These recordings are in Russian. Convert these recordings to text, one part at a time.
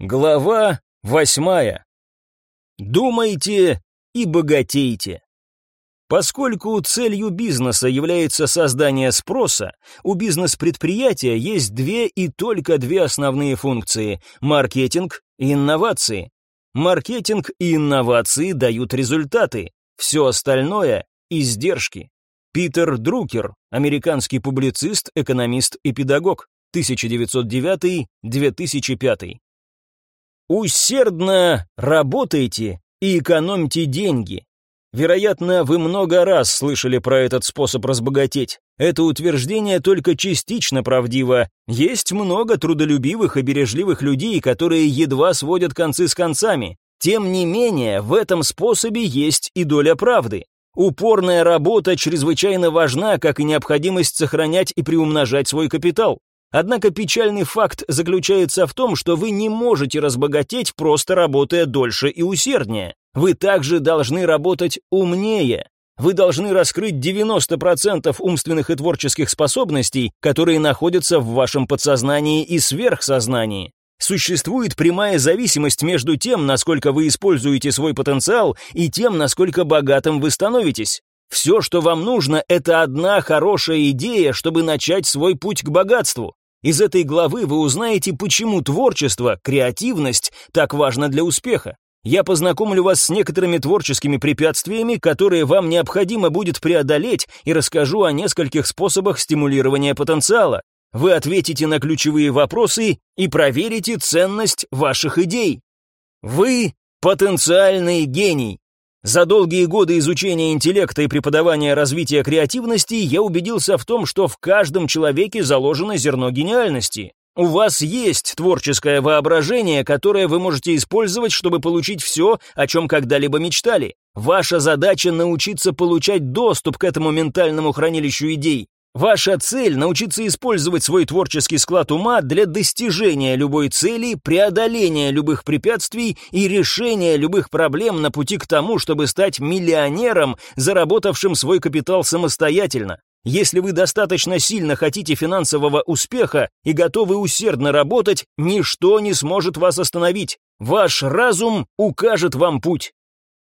Глава восьмая. Думайте и богатейте. Поскольку целью бизнеса является создание спроса, у бизнес-предприятия есть две и только две основные функции – маркетинг и инновации. Маркетинг и инновации дают результаты, все остальное – издержки. Питер Друкер, американский публицист, экономист и педагог, 1909-2005. Усердно работайте и экономьте деньги. Вероятно, вы много раз слышали про этот способ разбогатеть. Это утверждение только частично правдиво. Есть много трудолюбивых и бережливых людей, которые едва сводят концы с концами. Тем не менее, в этом способе есть и доля правды. Упорная работа чрезвычайно важна, как и необходимость сохранять и приумножать свой капитал. Однако печальный факт заключается в том, что вы не можете разбогатеть, просто работая дольше и усерднее. Вы также должны работать умнее. Вы должны раскрыть 90% умственных и творческих способностей, которые находятся в вашем подсознании и сверхсознании. Существует прямая зависимость между тем, насколько вы используете свой потенциал, и тем, насколько богатым вы становитесь. Все, что вам нужно, это одна хорошая идея, чтобы начать свой путь к богатству. Из этой главы вы узнаете, почему творчество, креативность так важно для успеха. Я познакомлю вас с некоторыми творческими препятствиями, которые вам необходимо будет преодолеть, и расскажу о нескольких способах стимулирования потенциала. Вы ответите на ключевые вопросы и проверите ценность ваших идей. Вы потенциальный гений. За долгие годы изучения интеллекта и преподавания развития креативности я убедился в том, что в каждом человеке заложено зерно гениальности. У вас есть творческое воображение, которое вы можете использовать, чтобы получить все, о чем когда-либо мечтали. Ваша задача научиться получать доступ к этому ментальному хранилищу идей, Ваша цель — научиться использовать свой творческий склад ума для достижения любой цели, преодоления любых препятствий и решения любых проблем на пути к тому, чтобы стать миллионером, заработавшим свой капитал самостоятельно. Если вы достаточно сильно хотите финансового успеха и готовы усердно работать, ничто не сможет вас остановить. Ваш разум укажет вам путь.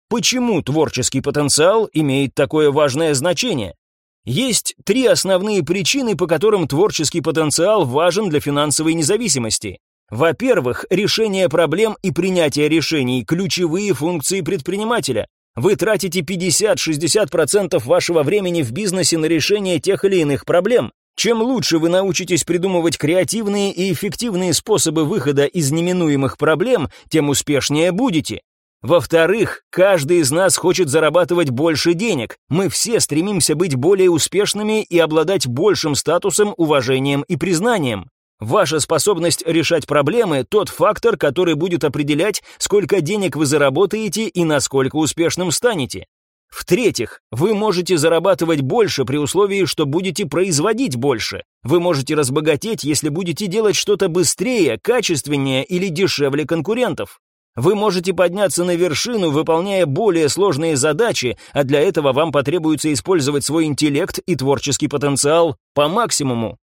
Почему творческий потенциал имеет такое важное значение? Есть три основные причины, по которым творческий потенциал важен для финансовой независимости. Во-первых, решение проблем и принятие решений – ключевые функции предпринимателя. Вы тратите 50-60% вашего времени в бизнесе на решение тех или иных проблем. Чем лучше вы научитесь придумывать креативные и эффективные способы выхода из неминуемых проблем, тем успешнее будете. Во-вторых, каждый из нас хочет зарабатывать больше денег. Мы все стремимся быть более успешными и обладать большим статусом, уважением и признанием. Ваша способность решать проблемы – тот фактор, который будет определять, сколько денег вы заработаете и насколько успешным станете. В-третьих, вы можете зарабатывать больше при условии, что будете производить больше. Вы можете разбогатеть, если будете делать что-то быстрее, качественнее или дешевле конкурентов. Вы можете подняться на вершину, выполняя более сложные задачи, а для этого вам потребуется использовать свой интеллект и творческий потенциал по максимуму.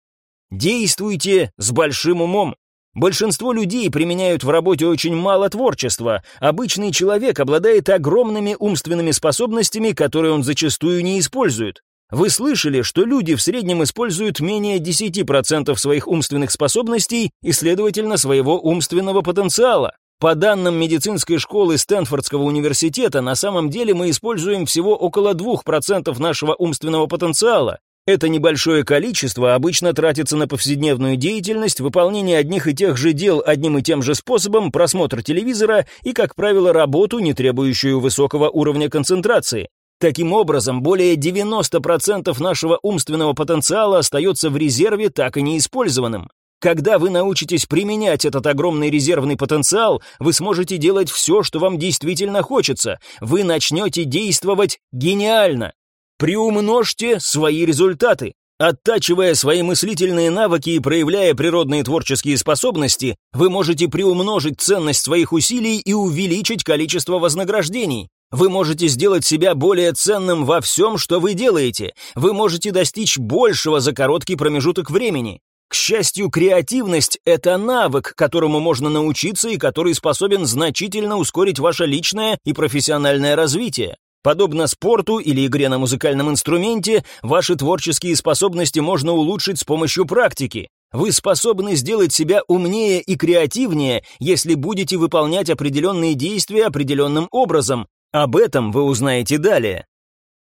Действуйте с большим умом. Большинство людей применяют в работе очень мало творчества. Обычный человек обладает огромными умственными способностями, которые он зачастую не использует. Вы слышали, что люди в среднем используют менее 10% своих умственных способностей и, следовательно, своего умственного потенциала. По данным медицинской школы Стэнфордского университета, на самом деле мы используем всего около 2% нашего умственного потенциала. Это небольшое количество обычно тратится на повседневную деятельность, выполнение одних и тех же дел одним и тем же способом, просмотр телевизора и, как правило, работу, не требующую высокого уровня концентрации. Таким образом, более 90% нашего умственного потенциала остается в резерве так и неиспользованным. Когда вы научитесь применять этот огромный резервный потенциал, вы сможете делать все, что вам действительно хочется. Вы начнете действовать гениально. Приумножьте свои результаты. Оттачивая свои мыслительные навыки и проявляя природные творческие способности, вы можете приумножить ценность своих усилий и увеличить количество вознаграждений. Вы можете сделать себя более ценным во всем, что вы делаете. Вы можете достичь большего за короткий промежуток времени. К счастью, креативность – это навык, которому можно научиться и который способен значительно ускорить ваше личное и профессиональное развитие. Подобно спорту или игре на музыкальном инструменте, ваши творческие способности можно улучшить с помощью практики. Вы способны сделать себя умнее и креативнее, если будете выполнять определенные действия определенным образом. Об этом вы узнаете далее.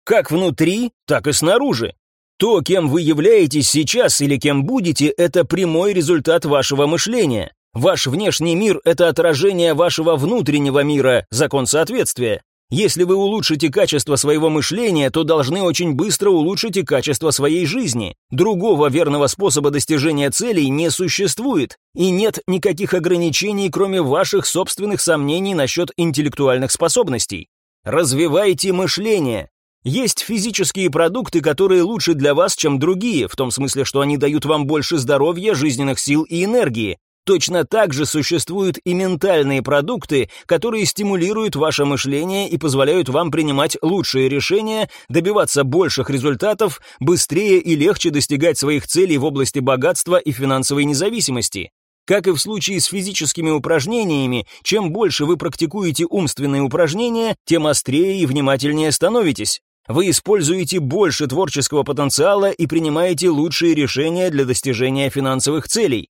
Как внутри, так и снаружи. То, кем вы являетесь сейчас или кем будете, это прямой результат вашего мышления. Ваш внешний мир – это отражение вашего внутреннего мира, закон соответствия. Если вы улучшите качество своего мышления, то должны очень быстро улучшить и качество своей жизни. Другого верного способа достижения целей не существует, и нет никаких ограничений, кроме ваших собственных сомнений насчет интеллектуальных способностей. Развивайте мышление. Есть физические продукты, которые лучше для вас, чем другие, в том смысле, что они дают вам больше здоровья, жизненных сил и энергии. Точно так же существуют и ментальные продукты, которые стимулируют ваше мышление и позволяют вам принимать лучшие решения, добиваться больших результатов, быстрее и легче достигать своих целей в области богатства и финансовой независимости. Как и в случае с физическими упражнениями, чем больше вы практикуете умственные упражнения, тем острее и внимательнее становитесь. Вы используете больше творческого потенциала и принимаете лучшие решения для достижения финансовых целей.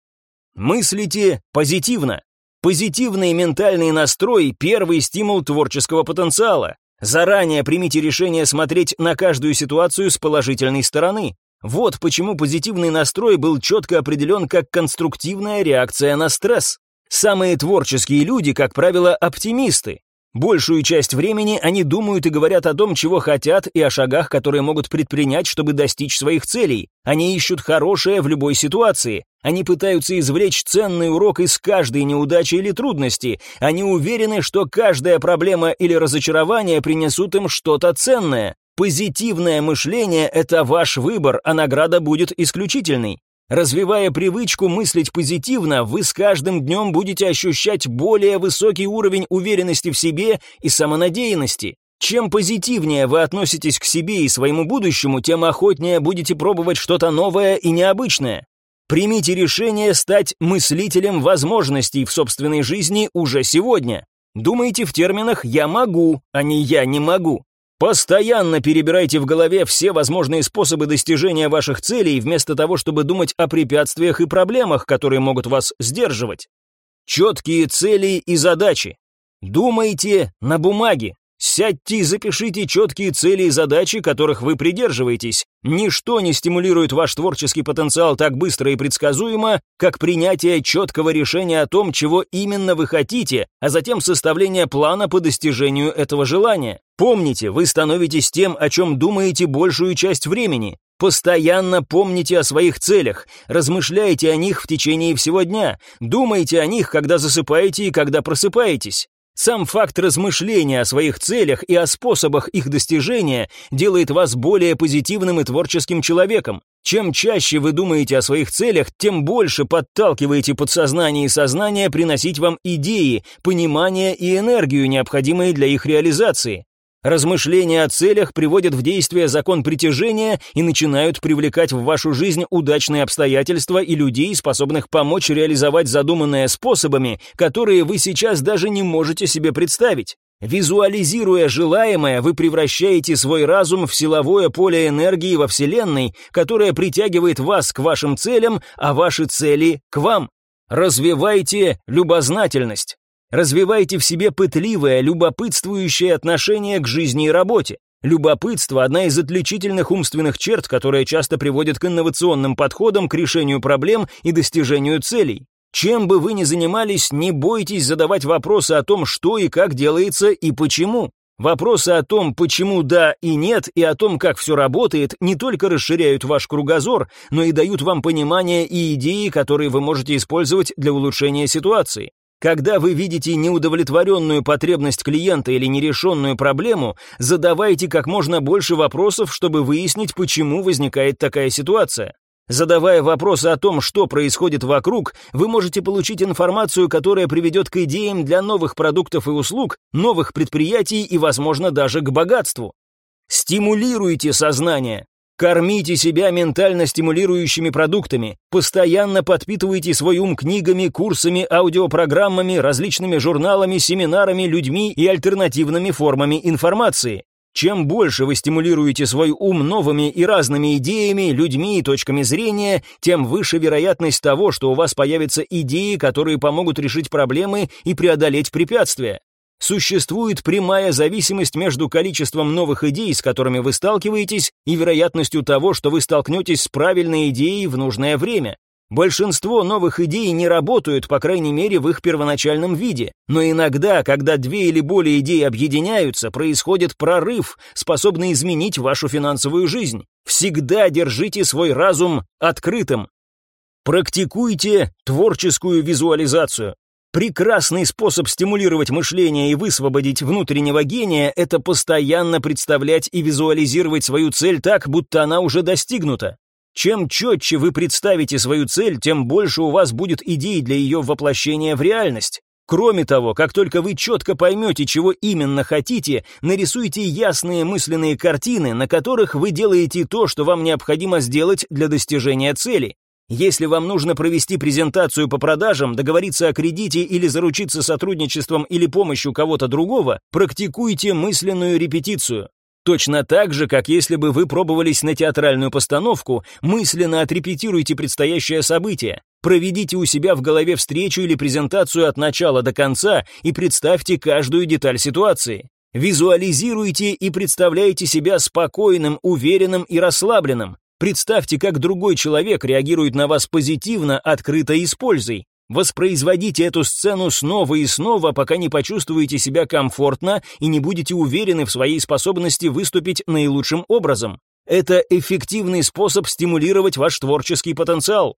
Мыслите позитивно. Позитивный ментальный настрой – первый стимул творческого потенциала. Заранее примите решение смотреть на каждую ситуацию с положительной стороны. Вот почему позитивный настрой был четко определен как конструктивная реакция на стресс. Самые творческие люди, как правило, оптимисты. Большую часть времени они думают и говорят о том, чего хотят, и о шагах, которые могут предпринять, чтобы достичь своих целей. Они ищут хорошее в любой ситуации. Они пытаются извлечь ценный урок из каждой неудачи или трудности. Они уверены, что каждая проблема или разочарование принесут им что-то ценное. Позитивное мышление – это ваш выбор, а награда будет исключительной. Развивая привычку мыслить позитивно, вы с каждым днем будете ощущать более высокий уровень уверенности в себе и самонадеянности. Чем позитивнее вы относитесь к себе и своему будущему, тем охотнее будете пробовать что-то новое и необычное. Примите решение стать мыслителем возможностей в собственной жизни уже сегодня. Думайте в терминах «я могу», а не «я не могу». Постоянно перебирайте в голове все возможные способы достижения ваших целей, вместо того, чтобы думать о препятствиях и проблемах, которые могут вас сдерживать. Четкие цели и задачи. Думайте на бумаге. Сядьте и запишите четкие цели и задачи, которых вы придерживаетесь. Ничто не стимулирует ваш творческий потенциал так быстро и предсказуемо, как принятие четкого решения о том, чего именно вы хотите, а затем составление плана по достижению этого желания. Помните, вы становитесь тем, о чем думаете большую часть времени. Постоянно помните о своих целях, размышляйте о них в течение всего дня, думайте о них, когда засыпаете и когда просыпаетесь. Сам факт размышления о своих целях и о способах их достижения делает вас более позитивным и творческим человеком. Чем чаще вы думаете о своих целях, тем больше подталкиваете подсознание и сознание приносить вам идеи, понимание и энергию, необходимые для их реализации. Размышления о целях приводят в действие закон притяжения и начинают привлекать в вашу жизнь удачные обстоятельства и людей, способных помочь реализовать задуманное способами, которые вы сейчас даже не можете себе представить. Визуализируя желаемое, вы превращаете свой разум в силовое поле энергии во Вселенной, которое притягивает вас к вашим целям, а ваши цели к вам. Развивайте любознательность. Развивайте в себе пытливое, любопытствующее отношение к жизни и работе. Любопытство – одна из отличительных умственных черт, которая часто приводит к инновационным подходам к решению проблем и достижению целей. Чем бы вы ни занимались, не бойтесь задавать вопросы о том, что и как делается и почему. Вопросы о том, почему да и нет, и о том, как все работает, не только расширяют ваш кругозор, но и дают вам понимание и идеи, которые вы можете использовать для улучшения ситуации. Когда вы видите неудовлетворенную потребность клиента или нерешенную проблему, задавайте как можно больше вопросов, чтобы выяснить, почему возникает такая ситуация. Задавая вопросы о том, что происходит вокруг, вы можете получить информацию, которая приведет к идеям для новых продуктов и услуг, новых предприятий и, возможно, даже к богатству. Стимулируйте сознание. Кормите себя ментально стимулирующими продуктами, постоянно подпитывайте свой ум книгами, курсами, аудиопрограммами, различными журналами, семинарами, людьми и альтернативными формами информации. Чем больше вы стимулируете свой ум новыми и разными идеями, людьми и точками зрения, тем выше вероятность того, что у вас появятся идеи, которые помогут решить проблемы и преодолеть препятствия. Существует прямая зависимость между количеством новых идей, с которыми вы сталкиваетесь, и вероятностью того, что вы столкнетесь с правильной идеей в нужное время. Большинство новых идей не работают, по крайней мере, в их первоначальном виде. Но иногда, когда две или более идей объединяются, происходит прорыв, способный изменить вашу финансовую жизнь. Всегда держите свой разум открытым. Практикуйте творческую визуализацию. Прекрасный способ стимулировать мышление и высвободить внутреннего гения – это постоянно представлять и визуализировать свою цель так, будто она уже достигнута. Чем четче вы представите свою цель, тем больше у вас будет идей для ее воплощения в реальность. Кроме того, как только вы четко поймете, чего именно хотите, нарисуйте ясные мысленные картины, на которых вы делаете то, что вам необходимо сделать для достижения цели. Если вам нужно провести презентацию по продажам, договориться о кредите или заручиться сотрудничеством или помощью кого-то другого, практикуйте мысленную репетицию. Точно так же, как если бы вы пробовались на театральную постановку, мысленно отрепетируйте предстоящее событие. Проведите у себя в голове встречу или презентацию от начала до конца и представьте каждую деталь ситуации. Визуализируйте и представляйте себя спокойным, уверенным и расслабленным. Представьте, как другой человек реагирует на вас позитивно, открыто и с пользой. Воспроизводите эту сцену снова и снова, пока не почувствуете себя комфортно и не будете уверены в своей способности выступить наилучшим образом. Это эффективный способ стимулировать ваш творческий потенциал.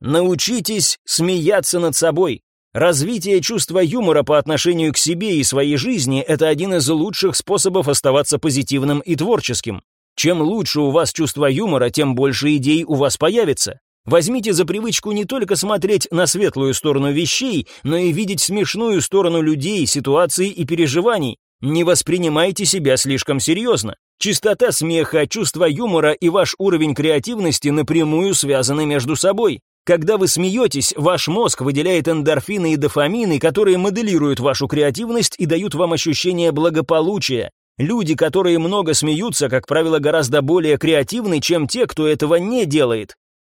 Научитесь смеяться над собой. Развитие чувства юмора по отношению к себе и своей жизни – это один из лучших способов оставаться позитивным и творческим. Чем лучше у вас чувство юмора, тем больше идей у вас появится. Возьмите за привычку не только смотреть на светлую сторону вещей, но и видеть смешную сторону людей, ситуаций и переживаний. Не воспринимайте себя слишком серьезно. Чистота смеха, чувство юмора и ваш уровень креативности напрямую связаны между собой. Когда вы смеетесь, ваш мозг выделяет эндорфины и дофамины, которые моделируют вашу креативность и дают вам ощущение благополучия. Люди, которые много смеются, как правило, гораздо более креативны, чем те, кто этого не делает.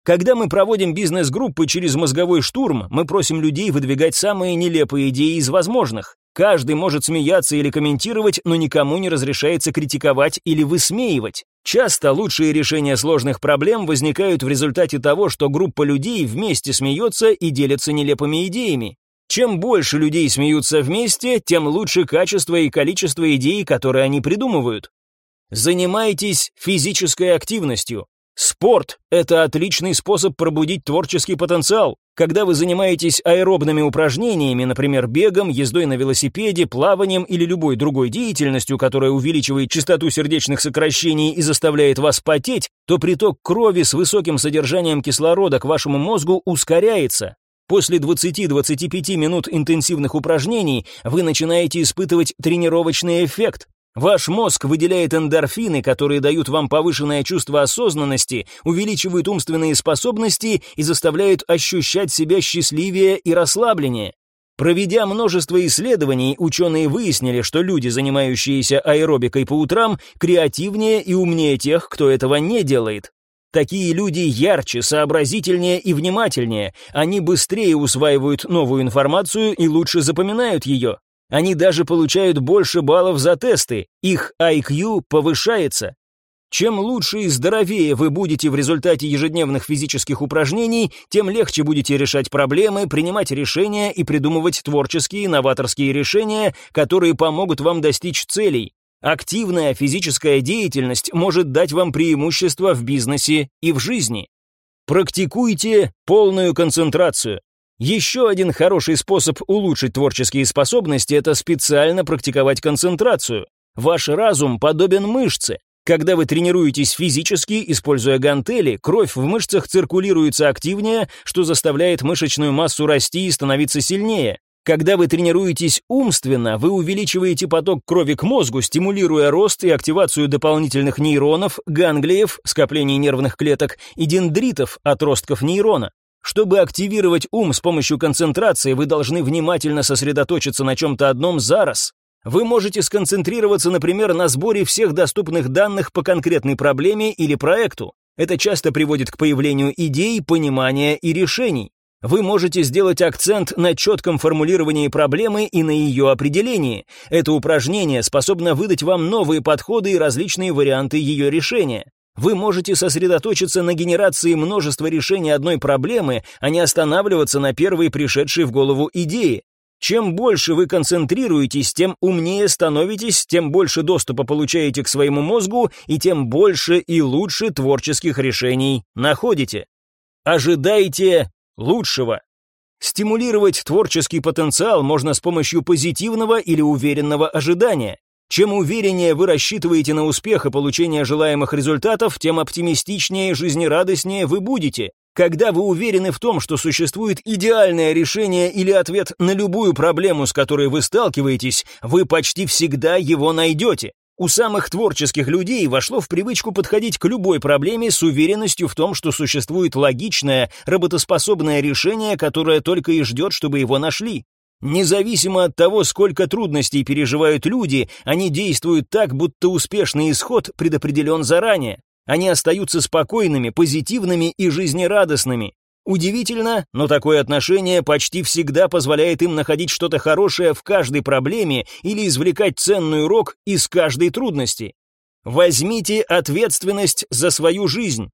Когда мы проводим бизнес-группы через мозговой штурм, мы просим людей выдвигать самые нелепые идеи из возможных. Каждый может смеяться или комментировать, но никому не разрешается критиковать или высмеивать. Часто лучшие решения сложных проблем возникают в результате того, что группа людей вместе смеется и делятся нелепыми идеями. Чем больше людей смеются вместе, тем лучше качество и количество идей, которые они придумывают. Занимайтесь физической активностью. Спорт – это отличный способ пробудить творческий потенциал. Когда вы занимаетесь аэробными упражнениями, например, бегом, ездой на велосипеде, плаванием или любой другой деятельностью, которая увеличивает частоту сердечных сокращений и заставляет вас потеть, то приток крови с высоким содержанием кислорода к вашему мозгу ускоряется. После 20-25 минут интенсивных упражнений вы начинаете испытывать тренировочный эффект. Ваш мозг выделяет эндорфины, которые дают вам повышенное чувство осознанности, увеличивают умственные способности и заставляют ощущать себя счастливее и расслабленнее. Проведя множество исследований, ученые выяснили, что люди, занимающиеся аэробикой по утрам, креативнее и умнее тех, кто этого не делает. Такие люди ярче, сообразительнее и внимательнее. Они быстрее усваивают новую информацию и лучше запоминают ее. Они даже получают больше баллов за тесты. Их IQ повышается. Чем лучше и здоровее вы будете в результате ежедневных физических упражнений, тем легче будете решать проблемы, принимать решения и придумывать творческие, новаторские решения, которые помогут вам достичь целей. Активная физическая деятельность может дать вам преимущество в бизнесе и в жизни. Практикуйте полную концентрацию. Еще один хороший способ улучшить творческие способности – это специально практиковать концентрацию. Ваш разум подобен мышце. Когда вы тренируетесь физически, используя гантели, кровь в мышцах циркулируется активнее, что заставляет мышечную массу расти и становиться сильнее. Когда вы тренируетесь умственно, вы увеличиваете поток крови к мозгу, стимулируя рост и активацию дополнительных нейронов, ганглиев, скоплений нервных клеток и дендритов, отростков нейрона. Чтобы активировать ум с помощью концентрации, вы должны внимательно сосредоточиться на чем-то одном за раз. Вы можете сконцентрироваться, например, на сборе всех доступных данных по конкретной проблеме или проекту. Это часто приводит к появлению идей, понимания и решений. Вы можете сделать акцент на четком формулировании проблемы и на ее определении. Это упражнение способно выдать вам новые подходы и различные варианты ее решения. Вы можете сосредоточиться на генерации множества решений одной проблемы, а не останавливаться на первой пришедшей в голову идее. Чем больше вы концентрируетесь, тем умнее становитесь, тем больше доступа получаете к своему мозгу и тем больше и лучше творческих решений находите. Ожидайте лучшего. Стимулировать творческий потенциал можно с помощью позитивного или уверенного ожидания. Чем увереннее вы рассчитываете на успех и получение желаемых результатов, тем оптимистичнее и жизнерадостнее вы будете. Когда вы уверены в том, что существует идеальное решение или ответ на любую проблему, с которой вы сталкиваетесь, вы почти всегда его найдете. У самых творческих людей вошло в привычку подходить к любой проблеме с уверенностью в том, что существует логичное, работоспособное решение, которое только и ждет, чтобы его нашли. Независимо от того, сколько трудностей переживают люди, они действуют так, будто успешный исход предопределен заранее. Они остаются спокойными, позитивными и жизнерадостными. Удивительно, но такое отношение почти всегда позволяет им находить что-то хорошее в каждой проблеме или извлекать ценный урок из каждой трудности. Возьмите ответственность за свою жизнь.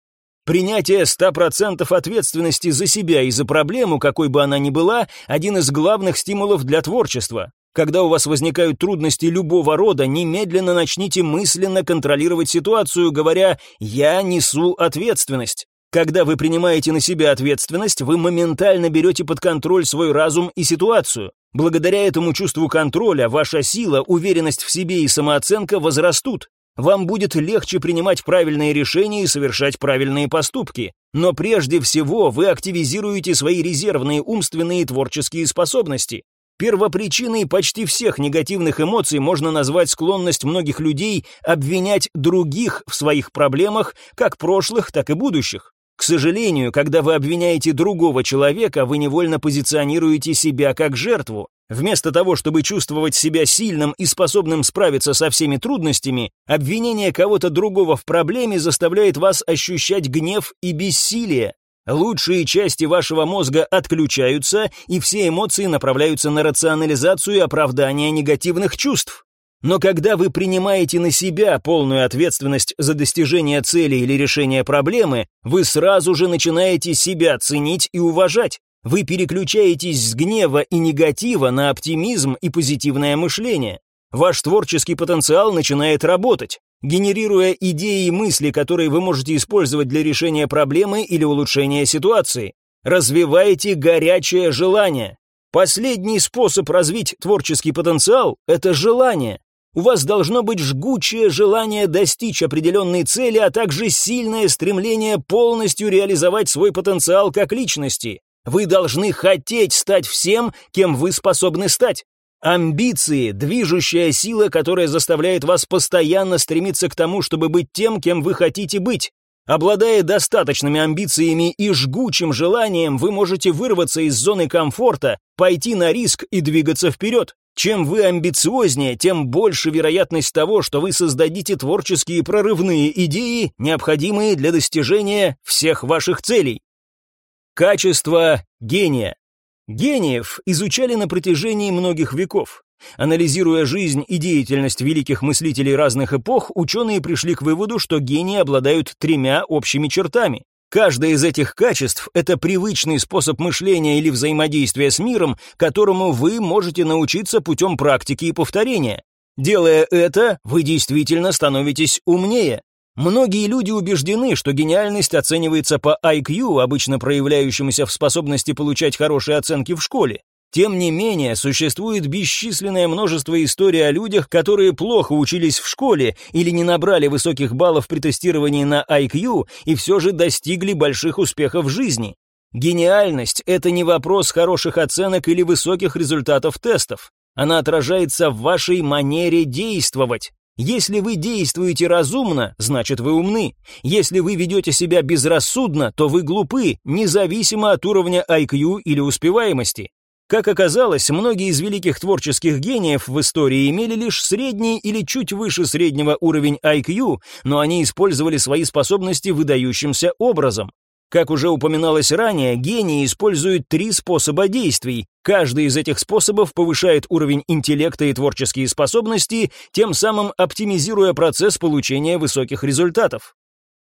Принятие 100% ответственности за себя и за проблему, какой бы она ни была, один из главных стимулов для творчества. Когда у вас возникают трудности любого рода, немедленно начните мысленно контролировать ситуацию, говоря «я несу ответственность». Когда вы принимаете на себя ответственность, вы моментально берете под контроль свой разум и ситуацию. Благодаря этому чувству контроля ваша сила, уверенность в себе и самооценка возрастут. Вам будет легче принимать правильные решения и совершать правильные поступки. Но прежде всего вы активизируете свои резервные умственные и творческие способности. Первопричиной почти всех негативных эмоций можно назвать склонность многих людей обвинять других в своих проблемах, как прошлых, так и будущих. К сожалению, когда вы обвиняете другого человека, вы невольно позиционируете себя как жертву. Вместо того, чтобы чувствовать себя сильным и способным справиться со всеми трудностями, обвинение кого-то другого в проблеме заставляет вас ощущать гнев и бессилие. Лучшие части вашего мозга отключаются, и все эмоции направляются на рационализацию и оправдание негативных чувств. Но когда вы принимаете на себя полную ответственность за достижение цели или решение проблемы, вы сразу же начинаете себя ценить и уважать. Вы переключаетесь с гнева и негатива на оптимизм и позитивное мышление. Ваш творческий потенциал начинает работать, генерируя идеи и мысли, которые вы можете использовать для решения проблемы или улучшения ситуации. Развивайте горячее желание. Последний способ развить творческий потенциал – это желание. У вас должно быть жгучее желание достичь определенной цели, а также сильное стремление полностью реализовать свой потенциал как личности. Вы должны хотеть стать всем, кем вы способны стать. Амбиции – движущая сила, которая заставляет вас постоянно стремиться к тому, чтобы быть тем, кем вы хотите быть. Обладая достаточными амбициями и жгучим желанием, вы можете вырваться из зоны комфорта, пойти на риск и двигаться вперед. Чем вы амбициознее, тем больше вероятность того, что вы создадите творческие прорывные идеи, необходимые для достижения всех ваших целей. Качество гения. Гениев изучали на протяжении многих веков. Анализируя жизнь и деятельность великих мыслителей разных эпох, ученые пришли к выводу, что гении обладают тремя общими чертами. Каждое из этих качеств – это привычный способ мышления или взаимодействия с миром, которому вы можете научиться путем практики и повторения. Делая это, вы действительно становитесь умнее. Многие люди убеждены, что гениальность оценивается по IQ, обычно проявляющемуся в способности получать хорошие оценки в школе. Тем не менее, существует бесчисленное множество историй о людях, которые плохо учились в школе или не набрали высоких баллов при тестировании на IQ и все же достигли больших успехов в жизни. Гениальность – это не вопрос хороших оценок или высоких результатов тестов. Она отражается в вашей манере действовать. Если вы действуете разумно, значит вы умны. Если вы ведете себя безрассудно, то вы глупы, независимо от уровня IQ или успеваемости. Как оказалось, многие из великих творческих гениев в истории имели лишь средний или чуть выше среднего уровень IQ, но они использовали свои способности выдающимся образом. Как уже упоминалось ранее, гении используют три способа действий. Каждый из этих способов повышает уровень интеллекта и творческие способности, тем самым оптимизируя процесс получения высоких результатов.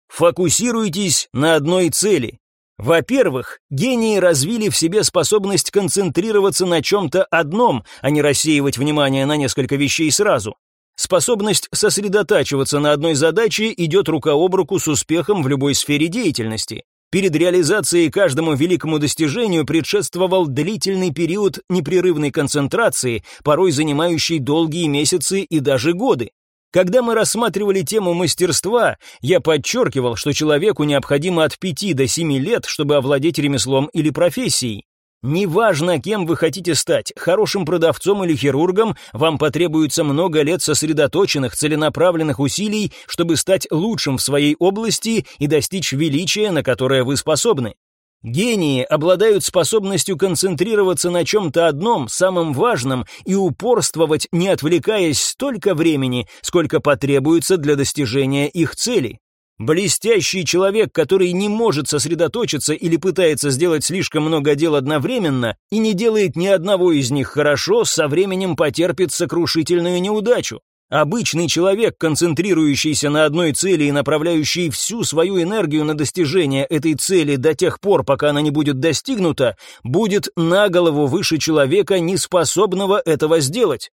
Фокусируйтесь на одной цели. Во-первых, гении развили в себе способность концентрироваться на чем-то одном, а не рассеивать внимание на несколько вещей сразу. Способность сосредотачиваться на одной задаче идет рука об руку с успехом в любой сфере деятельности. Перед реализацией каждому великому достижению предшествовал длительный период непрерывной концентрации, порой занимающий долгие месяцы и даже годы. Когда мы рассматривали тему мастерства, я подчеркивал, что человеку необходимо от 5 до 7 лет, чтобы овладеть ремеслом или профессией. Неважно, кем вы хотите стать, хорошим продавцом или хирургом, вам потребуется много лет сосредоточенных, целенаправленных усилий, чтобы стать лучшим в своей области и достичь величия, на которое вы способны. Гении обладают способностью концентрироваться на чем-то одном, самом важном, и упорствовать, не отвлекаясь столько времени, сколько потребуется для достижения их цели. Блестящий человек, который не может сосредоточиться или пытается сделать слишком много дел одновременно и не делает ни одного из них хорошо, со временем потерпит сокрушительную неудачу. Обычный человек, концентрирующийся на одной цели и направляющий всю свою энергию на достижение этой цели до тех пор, пока она не будет достигнута, будет на голову выше человека, не способного этого сделать.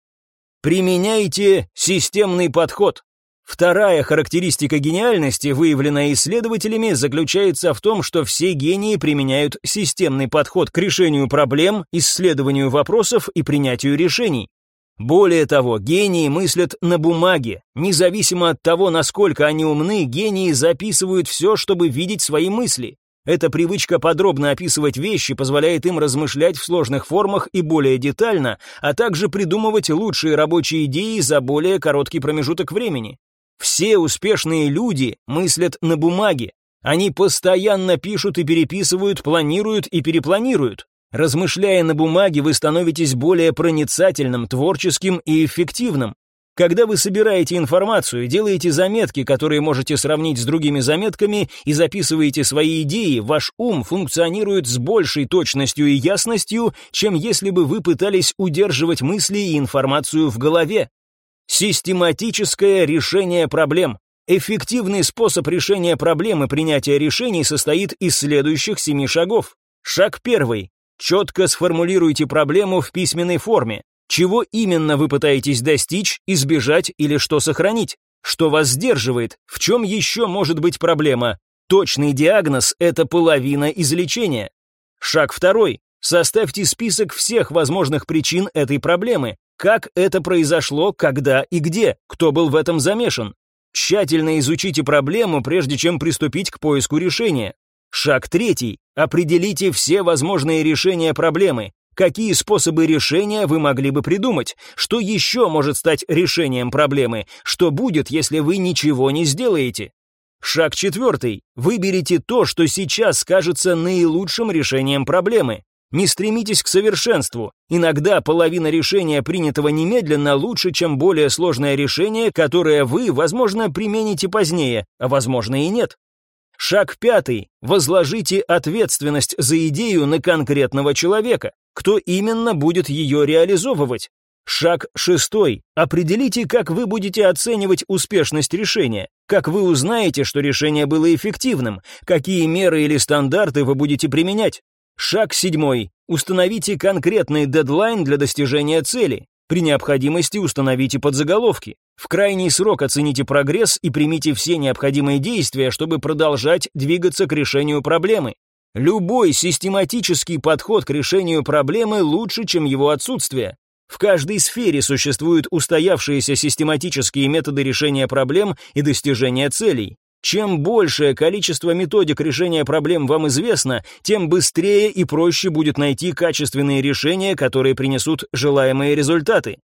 Применяйте системный подход. Вторая характеристика гениальности, выявленная исследователями, заключается в том, что все гении применяют системный подход к решению проблем, исследованию вопросов и принятию решений. Более того, гении мыслят на бумаге. Независимо от того, насколько они умны, гении записывают все, чтобы видеть свои мысли. Эта привычка подробно описывать вещи позволяет им размышлять в сложных формах и более детально, а также придумывать лучшие рабочие идеи за более короткий промежуток времени. Все успешные люди мыслят на бумаге. Они постоянно пишут и переписывают, планируют и перепланируют. Размышляя на бумаге, вы становитесь более проницательным, творческим и эффективным. Когда вы собираете информацию, делаете заметки, которые можете сравнить с другими заметками, и записываете свои идеи, ваш ум функционирует с большей точностью и ясностью, чем если бы вы пытались удерживать мысли и информацию в голове. Систематическое решение проблем. Эффективный способ решения проблемы принятия решений состоит из следующих семи шагов. Шаг первый. Четко сформулируйте проблему в письменной форме. Чего именно вы пытаетесь достичь, избежать или что сохранить? Что вас сдерживает? В чем еще может быть проблема? Точный диагноз – это половина излечения. Шаг второй. Составьте список всех возможных причин этой проблемы. Как это произошло, когда и где, кто был в этом замешан. Тщательно изучите проблему, прежде чем приступить к поиску решения. Шаг третий. Определите все возможные решения проблемы. Какие способы решения вы могли бы придумать? Что еще может стать решением проблемы? Что будет, если вы ничего не сделаете? Шаг четвертый. Выберите то, что сейчас кажется наилучшим решением проблемы. Не стремитесь к совершенству. Иногда половина решения, принятого немедленно, лучше, чем более сложное решение, которое вы, возможно, примените позднее, а возможно и нет. Шаг пятый. Возложите ответственность за идею на конкретного человека. Кто именно будет ее реализовывать? Шаг шестой. Определите, как вы будете оценивать успешность решения. Как вы узнаете, что решение было эффективным? Какие меры или стандарты вы будете применять? Шаг седьмой. Установите конкретный дедлайн для достижения цели. При необходимости установите подзаголовки. В крайний срок оцените прогресс и примите все необходимые действия, чтобы продолжать двигаться к решению проблемы. Любой систематический подход к решению проблемы лучше, чем его отсутствие. В каждой сфере существуют устоявшиеся систематические методы решения проблем и достижения целей. Чем большее количество методик решения проблем вам известно, тем быстрее и проще будет найти качественные решения, которые принесут желаемые результаты.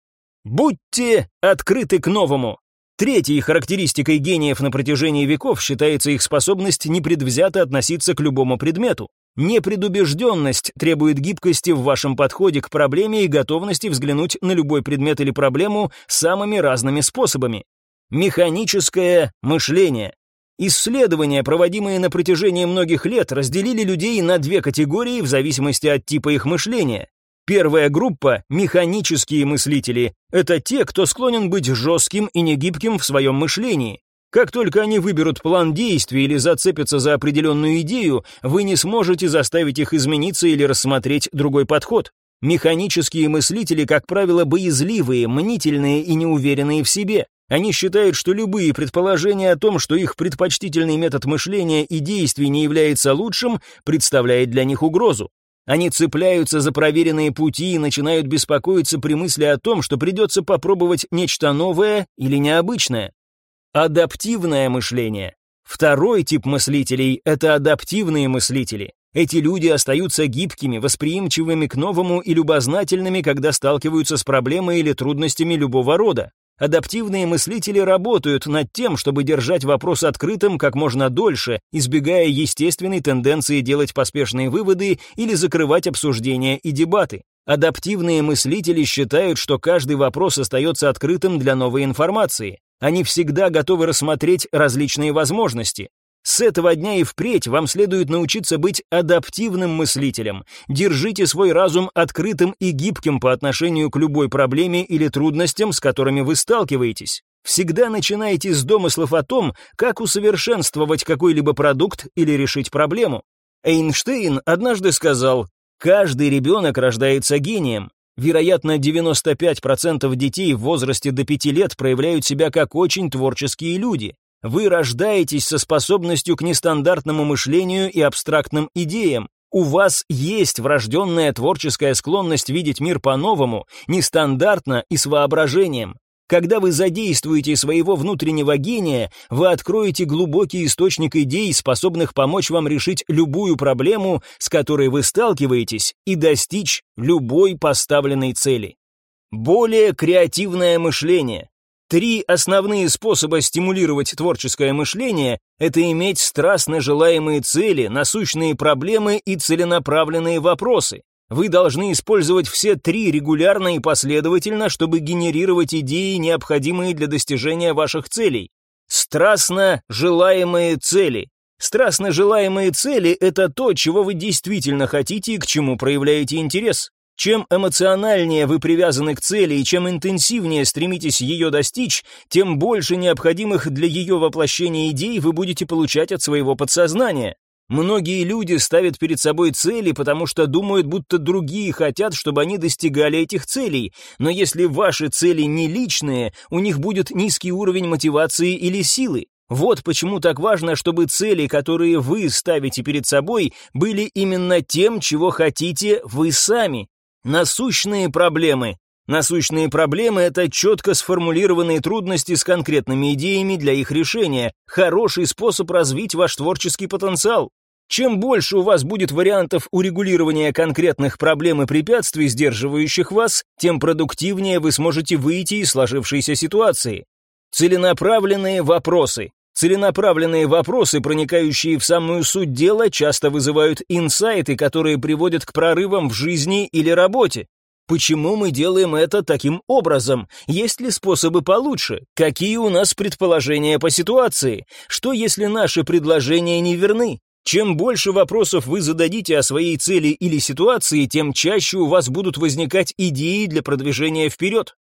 Будьте открыты к новому. Третьей характеристикой гениев на протяжении веков считается их способность непредвзято относиться к любому предмету. Непредубежденность требует гибкости в вашем подходе к проблеме и готовности взглянуть на любой предмет или проблему самыми разными способами. Механическое мышление. Исследования, проводимые на протяжении многих лет, разделили людей на две категории в зависимости от типа их мышления. Первая группа – механические мыслители. Это те, кто склонен быть жестким и негибким в своем мышлении. Как только они выберут план действий или зацепятся за определенную идею, вы не сможете заставить их измениться или рассмотреть другой подход. Механические мыслители, как правило, боязливые, мнительные и неуверенные в себе. Они считают, что любые предположения о том, что их предпочтительный метод мышления и действий не является лучшим, представляет для них угрозу. Они цепляются за проверенные пути и начинают беспокоиться при мысли о том, что придется попробовать нечто новое или необычное. Адаптивное мышление. Второй тип мыслителей – это адаптивные мыслители. Эти люди остаются гибкими, восприимчивыми к новому и любознательными, когда сталкиваются с проблемой или трудностями любого рода. Адаптивные мыслители работают над тем, чтобы держать вопрос открытым как можно дольше, избегая естественной тенденции делать поспешные выводы или закрывать обсуждения и дебаты. Адаптивные мыслители считают, что каждый вопрос остается открытым для новой информации. Они всегда готовы рассмотреть различные возможности. С этого дня и впредь вам следует научиться быть адаптивным мыслителем. Держите свой разум открытым и гибким по отношению к любой проблеме или трудностям, с которыми вы сталкиваетесь. Всегда начинайте с домыслов о том, как усовершенствовать какой-либо продукт или решить проблему. Эйнштейн однажды сказал, «Каждый ребенок рождается гением. Вероятно, 95% детей в возрасте до 5 лет проявляют себя как очень творческие люди. Вы рождаетесь со способностью к нестандартному мышлению и абстрактным идеям. У вас есть врожденная творческая склонность видеть мир по-новому, нестандартно и с воображением. Когда вы задействуете своего внутреннего гения, вы откроете глубокий источник идей, способных помочь вам решить любую проблему, с которой вы сталкиваетесь, и достичь любой поставленной цели. Более креативное мышление. Три основные способа стимулировать творческое мышление – это иметь страстно желаемые цели, насущные проблемы и целенаправленные вопросы. Вы должны использовать все три регулярно и последовательно, чтобы генерировать идеи, необходимые для достижения ваших целей. Страстно желаемые цели. Страстно желаемые цели – это то, чего вы действительно хотите и к чему проявляете интерес. Чем эмоциональнее вы привязаны к цели и чем интенсивнее стремитесь ее достичь, тем больше необходимых для ее воплощения идей вы будете получать от своего подсознания. Многие люди ставят перед собой цели, потому что думают, будто другие хотят, чтобы они достигали этих целей. Но если ваши цели не личные, у них будет низкий уровень мотивации или силы. Вот почему так важно, чтобы цели, которые вы ставите перед собой, были именно тем, чего хотите вы сами. Насущные проблемы. Насущные проблемы – это четко сформулированные трудности с конкретными идеями для их решения, хороший способ развить ваш творческий потенциал. Чем больше у вас будет вариантов урегулирования конкретных проблем и препятствий, сдерживающих вас, тем продуктивнее вы сможете выйти из сложившейся ситуации. Целенаправленные вопросы. Целенаправленные вопросы, проникающие в самую суть дела, часто вызывают инсайты, которые приводят к прорывам в жизни или работе. Почему мы делаем это таким образом? Есть ли способы получше? Какие у нас предположения по ситуации? Что если наши предложения не верны? Чем больше вопросов вы зададите о своей цели или ситуации, тем чаще у вас будут возникать идеи для продвижения вперед.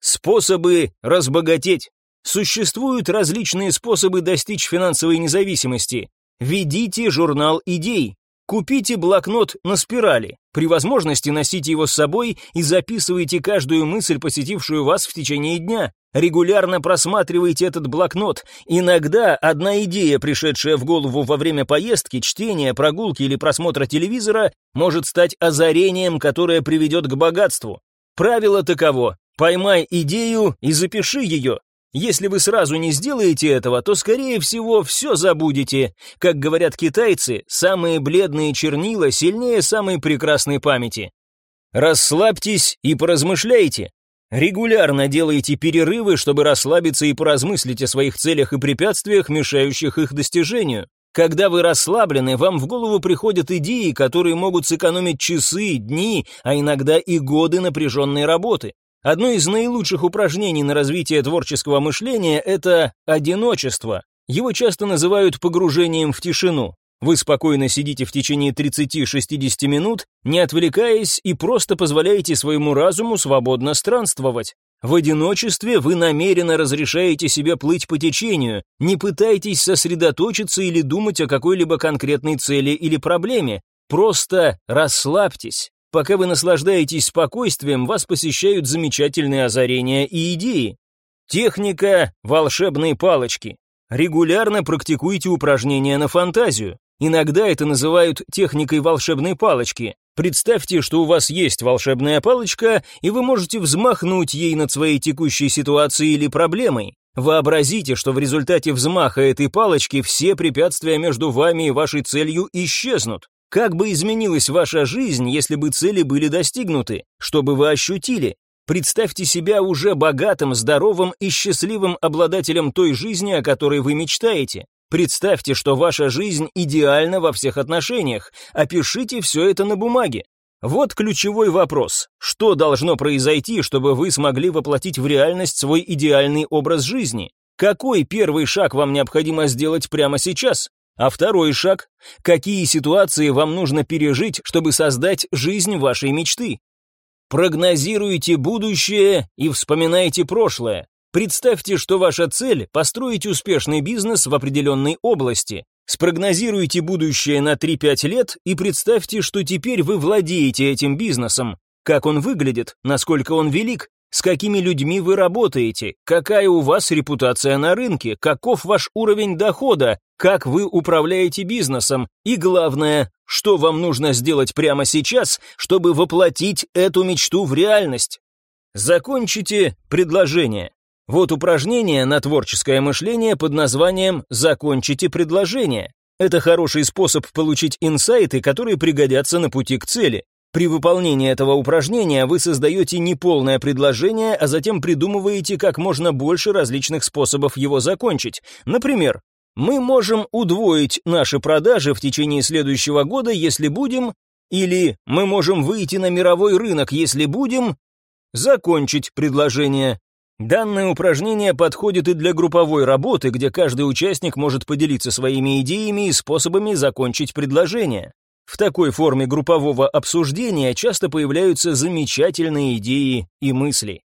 Способы разбогатеть. Существуют различные способы достичь финансовой независимости. Ведите журнал идей. Купите блокнот на спирали. При возможности носите его с собой и записывайте каждую мысль, посетившую вас в течение дня. Регулярно просматривайте этот блокнот. Иногда одна идея, пришедшая в голову во время поездки, чтения, прогулки или просмотра телевизора, может стать озарением, которое приведет к богатству. Правило таково. Поймай идею и запиши ее. Если вы сразу не сделаете этого, то, скорее всего, все забудете. Как говорят китайцы, самые бледные чернила сильнее самой прекрасной памяти. Расслабьтесь и поразмышляйте. Регулярно делайте перерывы, чтобы расслабиться и поразмыслить о своих целях и препятствиях, мешающих их достижению. Когда вы расслаблены, вам в голову приходят идеи, которые могут сэкономить часы, дни, а иногда и годы напряженной работы. Одно из наилучших упражнений на развитие творческого мышления – это одиночество. Его часто называют погружением в тишину. Вы спокойно сидите в течение 30-60 минут, не отвлекаясь и просто позволяете своему разуму свободно странствовать. В одиночестве вы намеренно разрешаете себе плыть по течению, не пытайтесь сосредоточиться или думать о какой-либо конкретной цели или проблеме, просто расслабьтесь. Пока вы наслаждаетесь спокойствием, вас посещают замечательные озарения и идеи. Техника волшебной палочки. Регулярно практикуйте упражнения на фантазию. Иногда это называют техникой волшебной палочки. Представьте, что у вас есть волшебная палочка, и вы можете взмахнуть ей над своей текущей ситуацией или проблемой. Вообразите, что в результате взмаха этой палочки все препятствия между вами и вашей целью исчезнут. Как бы изменилась ваша жизнь, если бы цели были достигнуты? Что бы вы ощутили? Представьте себя уже богатым, здоровым и счастливым обладателем той жизни, о которой вы мечтаете. Представьте, что ваша жизнь идеальна во всех отношениях. Опишите все это на бумаге. Вот ключевой вопрос. Что должно произойти, чтобы вы смогли воплотить в реальность свой идеальный образ жизни? Какой первый шаг вам необходимо сделать прямо сейчас? А второй шаг? Какие ситуации вам нужно пережить, чтобы создать жизнь вашей мечты? Прогнозируйте будущее и вспоминайте прошлое. Представьте, что ваша цель – построить успешный бизнес в определенной области. Спрогнозируйте будущее на 3-5 лет и представьте, что теперь вы владеете этим бизнесом. Как он выглядит, насколько он велик, с какими людьми вы работаете, какая у вас репутация на рынке, каков ваш уровень дохода, как вы управляете бизнесом и, главное, что вам нужно сделать прямо сейчас, чтобы воплотить эту мечту в реальность. Закончите предложение. Вот упражнение на творческое мышление под названием «Закончите предложение». Это хороший способ получить инсайты, которые пригодятся на пути к цели. При выполнении этого упражнения вы создаете неполное предложение, а затем придумываете как можно больше различных способов его закончить. Например, мы можем удвоить наши продажи в течение следующего года, если будем, или мы можем выйти на мировой рынок, если будем, закончить предложение. Данное упражнение подходит и для групповой работы, где каждый участник может поделиться своими идеями и способами закончить предложение. В такой форме группового обсуждения часто появляются замечательные идеи и мысли.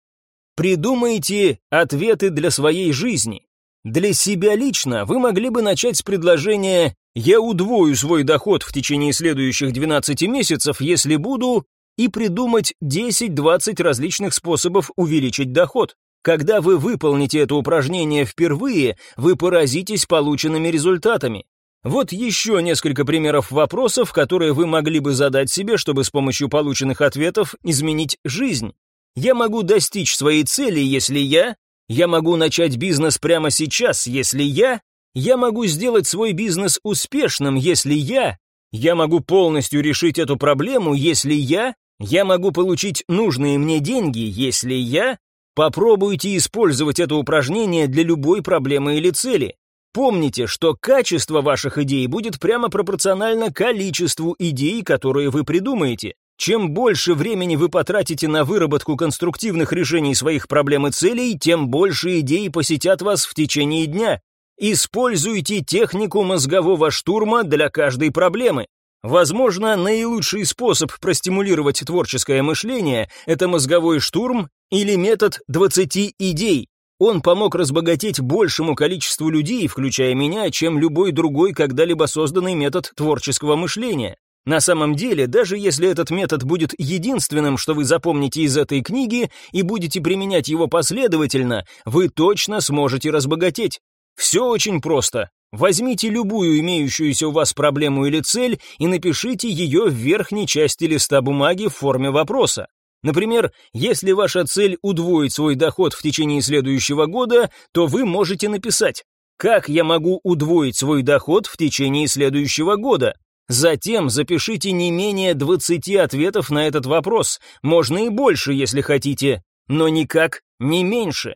Придумайте ответы для своей жизни. Для себя лично вы могли бы начать с предложения «Я удвою свой доход в течение следующих 12 месяцев, если буду...» и придумать 10-20 различных способов увеличить доход. Когда вы выполните это упражнение впервые, вы поразитесь полученными результатами. Вот еще несколько примеров вопросов, которые вы могли бы задать себе, чтобы с помощью полученных ответов изменить жизнь. Я могу достичь своей цели, если я... Я могу начать бизнес прямо сейчас, если я... Я могу сделать свой бизнес успешным, если я... Я могу полностью решить эту проблему, если я... Я могу получить нужные мне деньги, если я... Попробуйте использовать это упражнение для любой проблемы или цели. Помните, что качество ваших идей будет прямо пропорционально количеству идей, которые вы придумаете. Чем больше времени вы потратите на выработку конструктивных решений своих проблем и целей, тем больше идей посетят вас в течение дня. Используйте технику мозгового штурма для каждой проблемы. Возможно, наилучший способ простимулировать творческое мышление – это мозговой штурм или метод 20 идей. Он помог разбогатеть большему количеству людей, включая меня, чем любой другой когда-либо созданный метод творческого мышления. На самом деле, даже если этот метод будет единственным, что вы запомните из этой книги, и будете применять его последовательно, вы точно сможете разбогатеть. Все очень просто. Возьмите любую имеющуюся у вас проблему или цель и напишите ее в верхней части листа бумаги в форме вопроса. Например, если ваша цель удвоить свой доход в течение следующего года, то вы можете написать «Как я могу удвоить свой доход в течение следующего года?» Затем запишите не менее 20 ответов на этот вопрос, можно и больше, если хотите, но никак не меньше.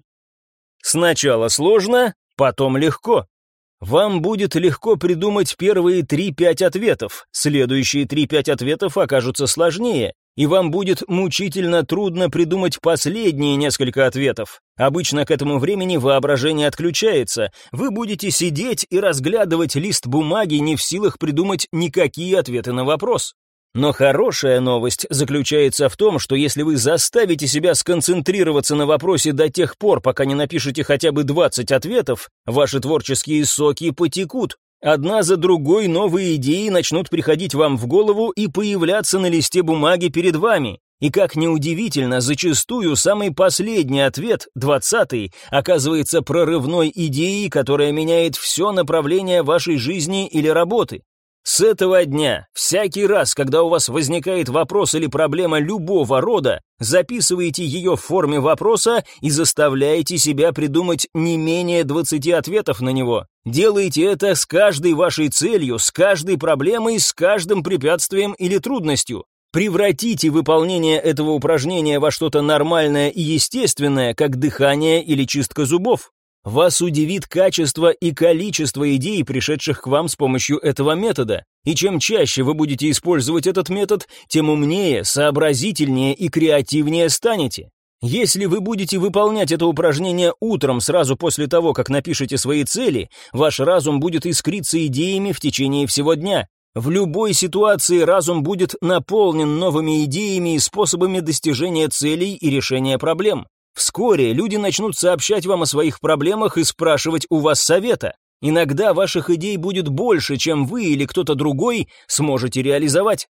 Сначала сложно, потом легко. Вам будет легко придумать первые 3-5 ответов, следующие 3-5 ответов окажутся сложнее, и вам будет мучительно трудно придумать последние несколько ответов. Обычно к этому времени воображение отключается, вы будете сидеть и разглядывать лист бумаги, не в силах придумать никакие ответы на вопрос. Но хорошая новость заключается в том, что если вы заставите себя сконцентрироваться на вопросе до тех пор, пока не напишете хотя бы 20 ответов, ваши творческие соки потекут. Одна за другой новые идеи начнут приходить вам в голову и появляться на листе бумаги перед вами. И как неудивительно, зачастую самый последний ответ, двадцатый, оказывается прорывной идеей, которая меняет все направление вашей жизни или работы. С этого дня, всякий раз, когда у вас возникает вопрос или проблема любого рода, записывайте ее в форме вопроса и заставляете себя придумать не менее 20 ответов на него. Делайте это с каждой вашей целью, с каждой проблемой, с каждым препятствием или трудностью. Превратите выполнение этого упражнения во что-то нормальное и естественное, как дыхание или чистка зубов. Вас удивит качество и количество идей, пришедших к вам с помощью этого метода. И чем чаще вы будете использовать этот метод, тем умнее, сообразительнее и креативнее станете. Если вы будете выполнять это упражнение утром сразу после того, как напишете свои цели, ваш разум будет искриться идеями в течение всего дня. В любой ситуации разум будет наполнен новыми идеями и способами достижения целей и решения проблем. Вскоре люди начнут сообщать вам о своих проблемах и спрашивать у вас совета. Иногда ваших идей будет больше, чем вы или кто-то другой сможете реализовать.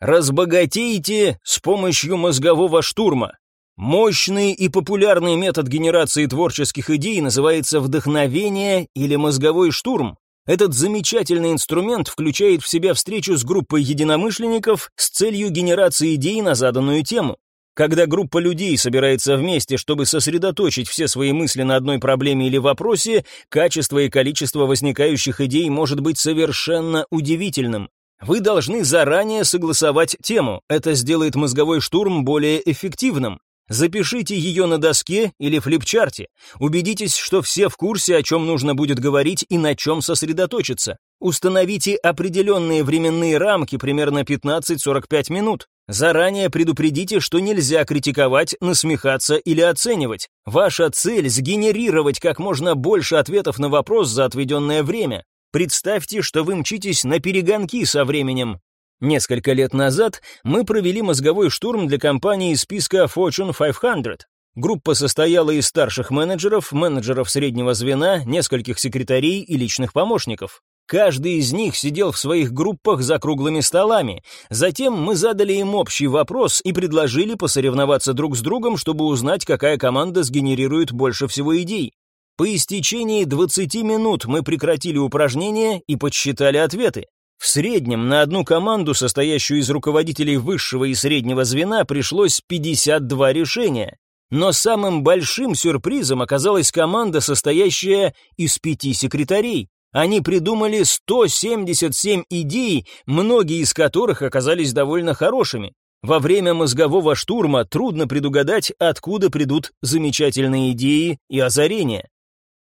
Разбогатейте с помощью мозгового штурма. Мощный и популярный метод генерации творческих идей называется вдохновение или мозговой штурм. Этот замечательный инструмент включает в себя встречу с группой единомышленников с целью генерации идей на заданную тему. Когда группа людей собирается вместе, чтобы сосредоточить все свои мысли на одной проблеме или вопросе, качество и количество возникающих идей может быть совершенно удивительным. Вы должны заранее согласовать тему, это сделает мозговой штурм более эффективным. Запишите ее на доске или флипчарте. Убедитесь, что все в курсе, о чем нужно будет говорить и на чем сосредоточиться. Установите определенные временные рамки, примерно 15-45 минут. Заранее предупредите, что нельзя критиковать, насмехаться или оценивать. Ваша цель – сгенерировать как можно больше ответов на вопрос за отведенное время. Представьте, что вы мчитесь на перегонки со временем. Несколько лет назад мы провели мозговой штурм для компании из списка Fortune 500. Группа состояла из старших менеджеров, менеджеров среднего звена, нескольких секретарей и личных помощников. Каждый из них сидел в своих группах за круглыми столами. Затем мы задали им общий вопрос и предложили посоревноваться друг с другом, чтобы узнать, какая команда сгенерирует больше всего идей. По истечении 20 минут мы прекратили упражнение и подсчитали ответы. В среднем на одну команду, состоящую из руководителей высшего и среднего звена, пришлось 52 решения. Но самым большим сюрпризом оказалась команда, состоящая из пяти секретарей. Они придумали 177 идей, многие из которых оказались довольно хорошими. Во время мозгового штурма трудно предугадать, откуда придут замечательные идеи и озарения.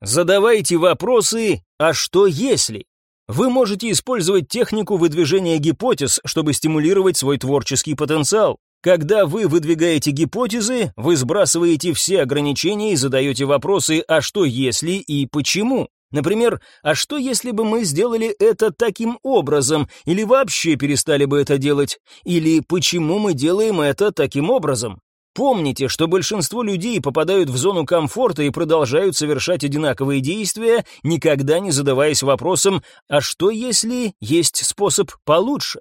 Задавайте вопросы «А что если?». Вы можете использовать технику выдвижения гипотез, чтобы стимулировать свой творческий потенциал. Когда вы выдвигаете гипотезы, вы сбрасываете все ограничения и задаете вопросы «а что если» и «почему?». Например, а что если бы мы сделали это таким образом, или вообще перестали бы это делать? Или почему мы делаем это таким образом? Помните, что большинство людей попадают в зону комфорта и продолжают совершать одинаковые действия, никогда не задаваясь вопросом «а что если есть способ получше?»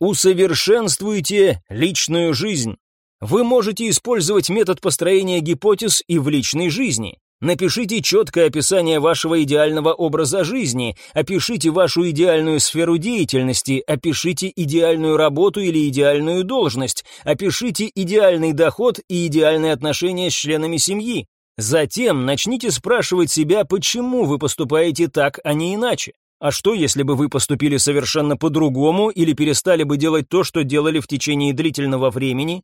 Усовершенствуйте личную жизнь. Вы можете использовать метод построения гипотез и в личной жизни. Напишите четкое описание вашего идеального образа жизни, опишите вашу идеальную сферу деятельности, опишите идеальную работу или идеальную должность, опишите идеальный доход и идеальные отношения с членами семьи. Затем начните спрашивать себя, почему вы поступаете так, а не иначе. А что, если бы вы поступили совершенно по-другому или перестали бы делать то, что делали в течение длительного времени?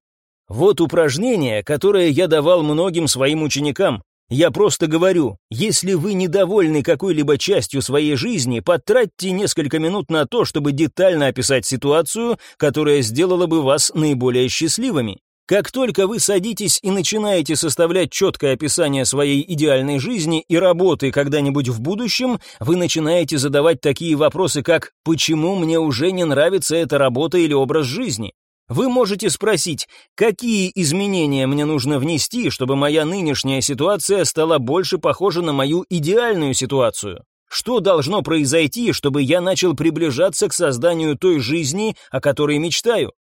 Вот упражнение, которое я давал многим своим ученикам. Я просто говорю, если вы недовольны какой-либо частью своей жизни, потратьте несколько минут на то, чтобы детально описать ситуацию, которая сделала бы вас наиболее счастливыми. Как только вы садитесь и начинаете составлять четкое описание своей идеальной жизни и работы когда-нибудь в будущем, вы начинаете задавать такие вопросы, как «почему мне уже не нравится эта работа или образ жизни?», вы можете спросить, какие изменения мне нужно внести, чтобы моя нынешняя ситуация стала больше похожа на мою идеальную ситуацию? Что должно произойти, чтобы я начал приближаться к созданию той жизни, о которой мечтаю?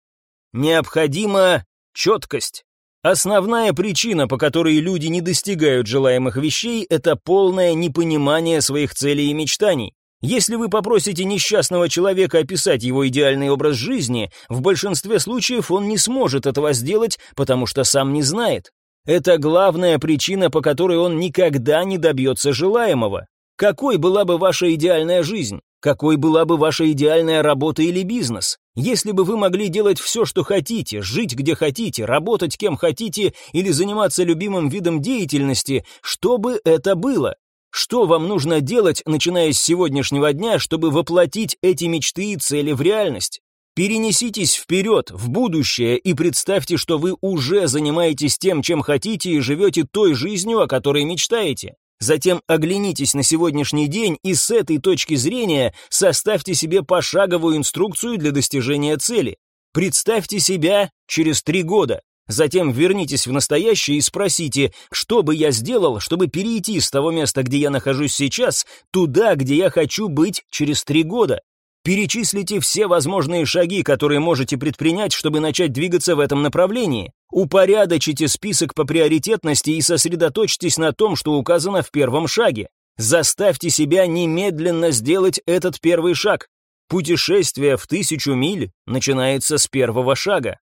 Необходима четкость. Основная причина, по которой люди не достигают желаемых вещей, это полное непонимание своих целей и мечтаний. Если вы попросите несчастного человека описать его идеальный образ жизни, в большинстве случаев он не сможет этого сделать, потому что сам не знает. Это главная причина, по которой он никогда не добьется желаемого. Какой была бы ваша идеальная жизнь? Какой была бы ваша идеальная работа или бизнес? Если бы вы могли делать все, что хотите, жить где хотите, работать кем хотите или заниматься любимым видом деятельности, что бы это было? Что вам нужно делать, начиная с сегодняшнего дня, чтобы воплотить эти мечты и цели в реальность? Перенеситесь вперед, в будущее, и представьте, что вы уже занимаетесь тем, чем хотите, и живете той жизнью, о которой мечтаете. Затем оглянитесь на сегодняшний день и с этой точки зрения составьте себе пошаговую инструкцию для достижения цели. Представьте себя через три года. Затем вернитесь в настоящее и спросите, что бы я сделал, чтобы перейти с того места, где я нахожусь сейчас, туда, где я хочу быть через три года. Перечислите все возможные шаги, которые можете предпринять, чтобы начать двигаться в этом направлении. Упорядочите список по приоритетности и сосредоточьтесь на том, что указано в первом шаге. Заставьте себя немедленно сделать этот первый шаг. Путешествие в тысячу миль начинается с первого шага.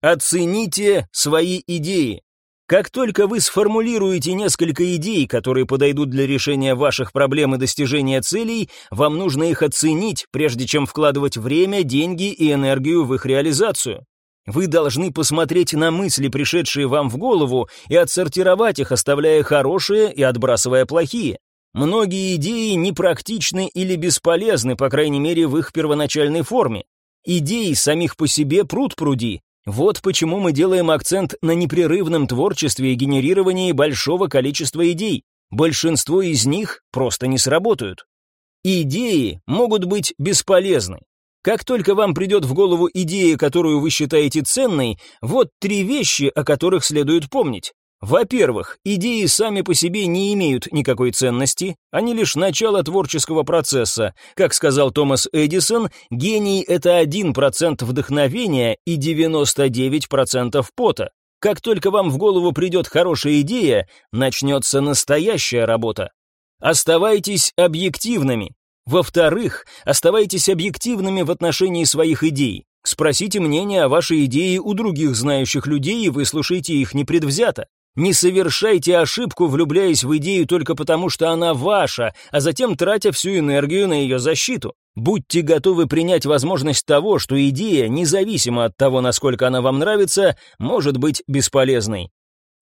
Оцените свои идеи. Как только вы сформулируете несколько идей, которые подойдут для решения ваших проблем и достижения целей, вам нужно их оценить, прежде чем вкладывать время, деньги и энергию в их реализацию. Вы должны посмотреть на мысли, пришедшие вам в голову, и отсортировать их, оставляя хорошие и отбрасывая плохие. Многие идеи непрактичны или бесполезны, по крайней мере, в их первоначальной форме. Идеи самих по себе пруд пруди, вот почему мы делаем акцент на непрерывном творчестве и генерировании большого количества идей. Большинство из них просто не сработают. Идеи могут быть бесполезны. Как только вам придет в голову идея, которую вы считаете ценной, вот три вещи, о которых следует помнить. Во-первых, идеи сами по себе не имеют никакой ценности, они лишь начало творческого процесса. Как сказал Томас Эдисон, гений — это 1% вдохновения и 99% пота. Как только вам в голову придет хорошая идея, начнется настоящая работа. Оставайтесь объективными. Во-вторых, оставайтесь объективными в отношении своих идей. Спросите мнение о вашей идее у других знающих людей и выслушайте их непредвзято. Не совершайте ошибку, влюбляясь в идею только потому, что она ваша, а затем тратя всю энергию на ее защиту. Будьте готовы принять возможность того, что идея, независимо от того, насколько она вам нравится, может быть бесполезной.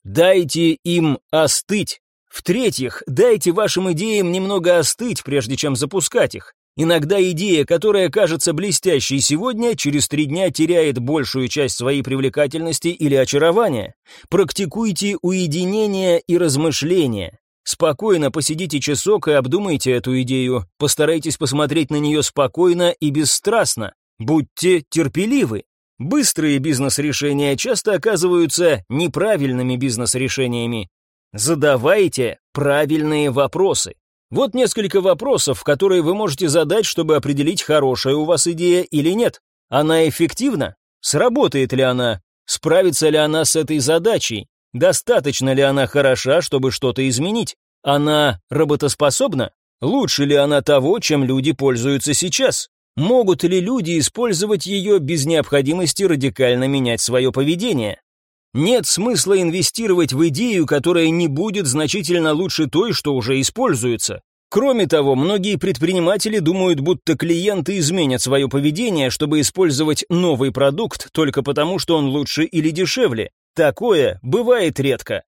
Дайте им остыть. В-третьих, дайте вашим идеям немного остыть, прежде чем запускать их. Иногда идея, которая кажется блестящей сегодня, через три дня теряет большую часть своей привлекательности или очарования. Практикуйте уединение и размышления. Спокойно посидите часок и обдумайте эту идею. Постарайтесь посмотреть на нее спокойно и бесстрастно. Будьте терпеливы. Быстрые бизнес-решения часто оказываются неправильными бизнес-решениями. Задавайте правильные вопросы. Вот несколько вопросов, которые вы можете задать, чтобы определить, хорошая у вас идея или нет. Она эффективна? Сработает ли она? Справится ли она с этой задачей? Достаточно ли она хороша, чтобы что-то изменить? Она работоспособна? Лучше ли она того, чем люди пользуются сейчас? Могут ли люди использовать ее без необходимости радикально менять свое поведение? Нет смысла инвестировать в идею, которая не будет значительно лучше той, что уже используется. Кроме того, многие предприниматели думают, будто клиенты изменят свое поведение, чтобы использовать новый продукт только потому, что он лучше или дешевле. Такое бывает редко.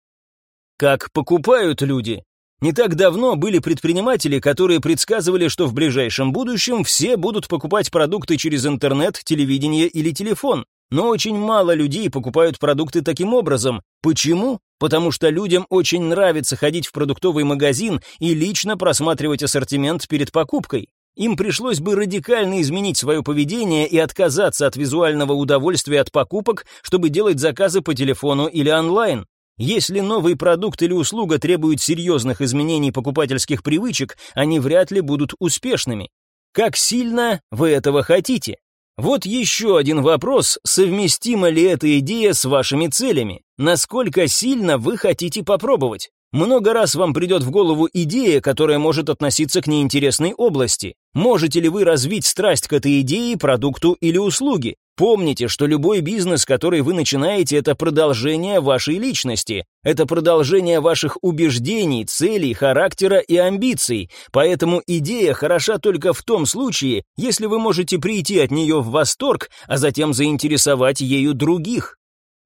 Как покупают люди? Не так давно были предприниматели, которые предсказывали, что в ближайшем будущем все будут покупать продукты через интернет, телевидение или телефон. Но очень мало людей покупают продукты таким образом. Почему? Потому что людям очень нравится ходить в продуктовый магазин и лично просматривать ассортимент перед покупкой. Им пришлось бы радикально изменить свое поведение и отказаться от визуального удовольствия от покупок, чтобы делать заказы по телефону или онлайн. Если новый продукт или услуга требует серьезных изменений покупательских привычек, они вряд ли будут успешными. Как сильно вы этого хотите? Вот еще один вопрос, совместима ли эта идея с вашими целями? Насколько сильно вы хотите попробовать? Много раз вам придет в голову идея, которая может относиться к неинтересной области. Можете ли вы развить страсть к этой идее, продукту или услуге? Помните, что любой бизнес, который вы начинаете, это продолжение вашей личности, это продолжение ваших убеждений, целей, характера и амбиций, поэтому идея хороша только в том случае, если вы можете прийти от нее в восторг, а затем заинтересовать ею других.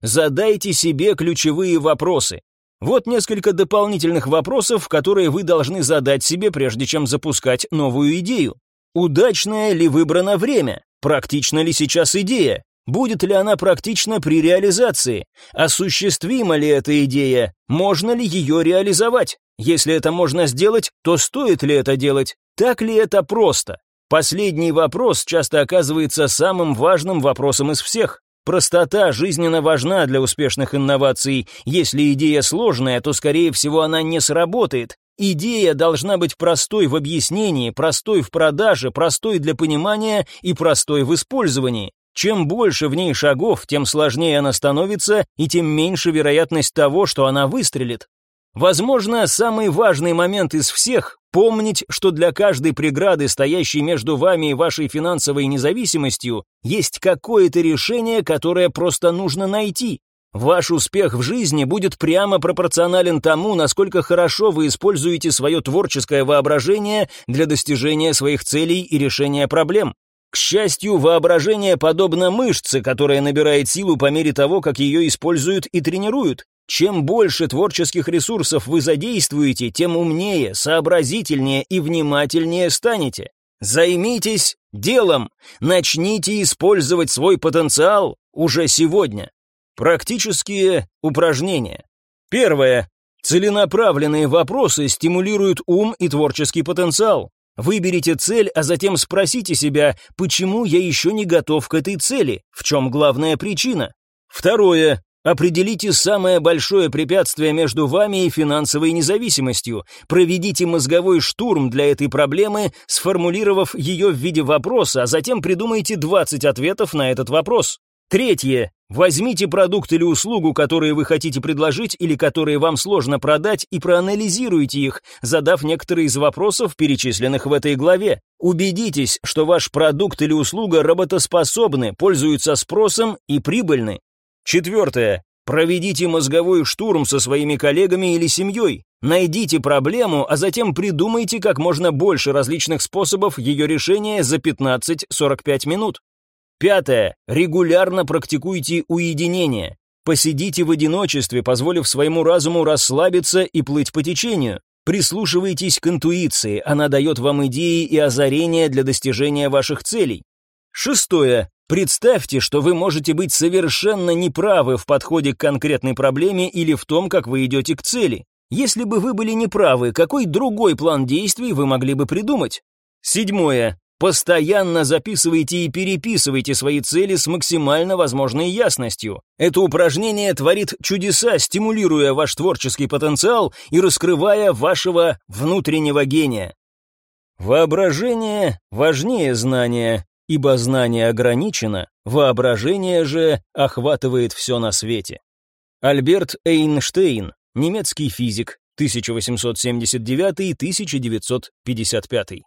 Задайте себе ключевые вопросы. Вот несколько дополнительных вопросов, которые вы должны задать себе, прежде чем запускать новую идею. Удачное ли выбрано время? Практична ли сейчас идея? Будет ли она практична при реализации? Осуществима ли эта идея? Можно ли ее реализовать? Если это можно сделать, то стоит ли это делать? Так ли это просто? Последний вопрос часто оказывается самым важным вопросом из всех. Простота жизненно важна для успешных инноваций. Если идея сложная, то, скорее всего, она не сработает. Идея должна быть простой в объяснении, простой в продаже, простой для понимания и простой в использовании. Чем больше в ней шагов, тем сложнее она становится, и тем меньше вероятность того, что она выстрелит. Возможно, самый важный момент из всех – помнить, что для каждой преграды, стоящей между вами и вашей финансовой независимостью, есть какое-то решение, которое просто нужно найти. Ваш успех в жизни будет прямо пропорционален тому, насколько хорошо вы используете свое творческое воображение для достижения своих целей и решения проблем. К счастью, воображение подобно мышце, которая набирает силу по мере того, как ее используют и тренируют. Чем больше творческих ресурсов вы задействуете, тем умнее, сообразительнее и внимательнее станете. Займитесь делом, начните использовать свой потенциал уже сегодня. Практические упражнения. Первое. Целенаправленные вопросы стимулируют ум и творческий потенциал. Выберите цель, а затем спросите себя, почему я еще не готов к этой цели, в чем главная причина. Второе. Определите самое большое препятствие между вами и финансовой независимостью. Проведите мозговой штурм для этой проблемы, сформулировав ее в виде вопроса, а затем придумайте 20 ответов на этот вопрос. Третье. Возьмите продукт или услугу, которые вы хотите предложить или которые вам сложно продать, и проанализируйте их, задав некоторые из вопросов, перечисленных в этой главе. Убедитесь, что ваш продукт или услуга работоспособны, пользуются спросом и прибыльны. Четвертое. Проведите мозговой штурм со своими коллегами или семьей. Найдите проблему, а затем придумайте как можно больше различных способов ее решения за 15-45 минут. Пятое. Регулярно практикуйте уединение. Посидите в одиночестве, позволив своему разуму расслабиться и плыть по течению. Прислушивайтесь к интуиции, она дает вам идеи и озарения для достижения ваших целей. Шестое. Представьте, что вы можете быть совершенно неправы в подходе к конкретной проблеме или в том, как вы идете к цели. Если бы вы были неправы, какой другой план действий вы могли бы придумать? Седьмое. Постоянно записывайте и переписывайте свои цели с максимально возможной ясностью. Это упражнение творит чудеса, стимулируя ваш творческий потенциал и раскрывая вашего внутреннего гения. Воображение важнее знания, ибо знание ограничено, воображение же охватывает все на свете. Альберт Эйнштейн, немецкий физик, 1879-1955.